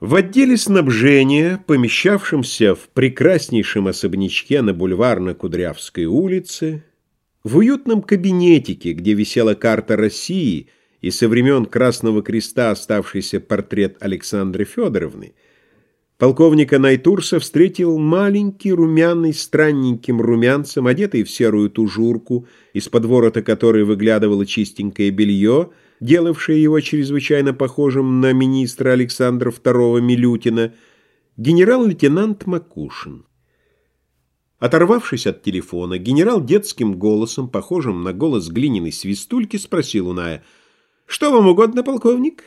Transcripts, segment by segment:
В отделе снабжения, помещавшемся в прекраснейшем особнячке на Бульварно-Кудрявской улице, в уютном кабинетике, где висела карта России и со времен Красного Креста оставшийся портрет Александры Федоровны, полковника Найтурса встретил маленький, румяный, странненьким румянцем, одетый в серую тужурку, из-под ворота которой выглядывало чистенькое белье, делавшее его чрезвычайно похожим на министра Александра II Милютина, генерал-лейтенант Макушин. Оторвавшись от телефона, генерал детским голосом, похожим на голос глиняной свистульки, спросил у Ная, «Что вам угодно, полковник?»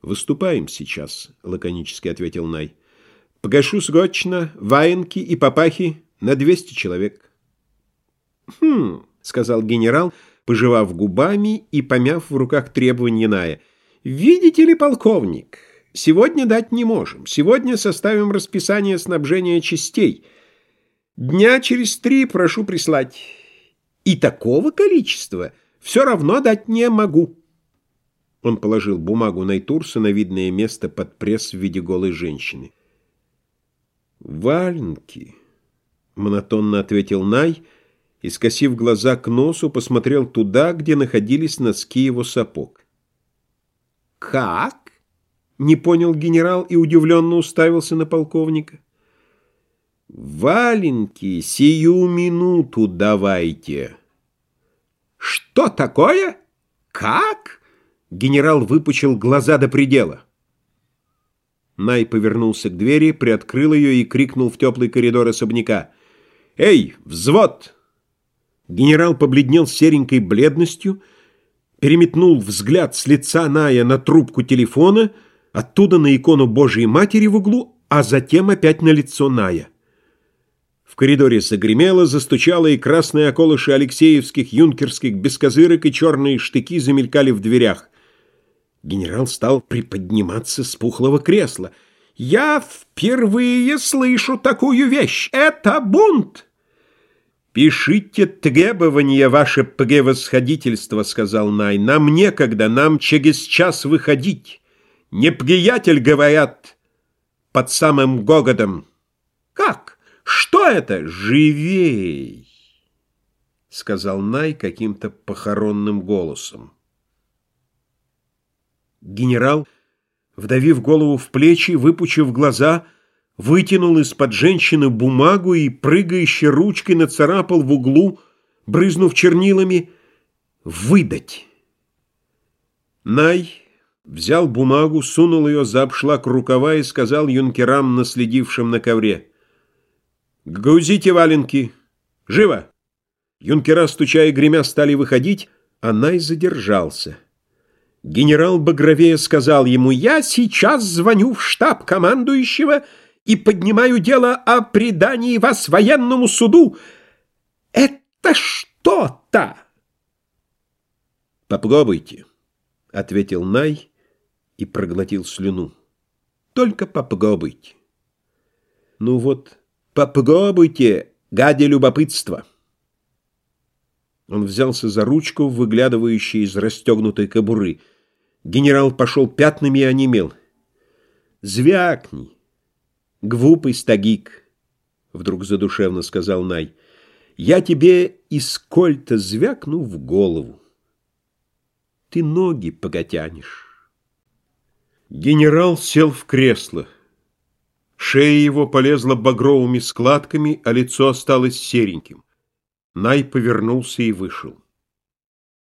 «Выступаем сейчас», — лаконически ответил Най. «Погашу срочно ваенки и папахи на 200 человек». «Хм», — сказал генерал, — пожевав губами и помяв в руках требования Ная. «Видите ли, полковник, сегодня дать не можем. Сегодня составим расписание снабжения частей. Дня через три прошу прислать. И такого количества все равно дать не могу». Он положил бумагу Найтурса на видное место под пресс в виде голой женщины. «Валенки», — монотонно ответил Най, — и, скосив глаза к носу, посмотрел туда, где находились носки его сапог. «Как?» — не понял генерал и удивленно уставился на полковника. «Валенки сию минуту давайте». «Что такое? Как?» Генерал выпучил глаза до предела. Най повернулся к двери, приоткрыл ее и крикнул в теплый коридор особняка. «Эй, взвод! Генерал побледнел серенькой бледностью, переметнул взгляд с лица Ная на трубку телефона, оттуда на икону Божьей Матери в углу, а затем опять на лицо Ная. В коридоре загремело, застучало, и красные околыши Алексеевских, юнкерских, бескозырок и черные штыки замелькали в дверях. Генерал стал приподниматься с пухлого кресла. «Я впервые слышу такую вещь! Это бунт!» «Пишите требования, ваше превосходительство», — сказал Най. «Нам некогда, нам через час выходить. Неприятель, говорят, под самым гогодом». «Как? Что это? Живей!» — сказал Най каким-то похоронным голосом. Генерал, вдавив голову в плечи, выпучив глаза, — вытянул из-под женщины бумагу и, прыгающей ручкой, нацарапал в углу, брызнув чернилами, «Выдать». Най взял бумагу, сунул ее за обшлак рукава и сказал юнкерам, наследившим на ковре, «Грузите валенки! Живо!» Юнкера, стуча и гремя, стали выходить, а Най задержался. Генерал Багровея сказал ему, «Я сейчас звоню в штаб командующего и поднимаю дело о предании вас военному суду. Это что-то!» «Попробуйте», — ответил Най и проглотил слюну. «Только попробуйте». «Ну вот, попробуйте, гади любопытства». Он взялся за ручку, выглядывающую из расстегнутой кобуры. Генерал пошел пятнами и онемел. «Звякни! «Гвупый стагик», — вдруг задушевно сказал Най, — «я тебе из кольта звякну в голову. Ты ноги поготянешь». Генерал сел в кресло. Шея его полезла багровыми складками, а лицо осталось сереньким. Най повернулся и вышел.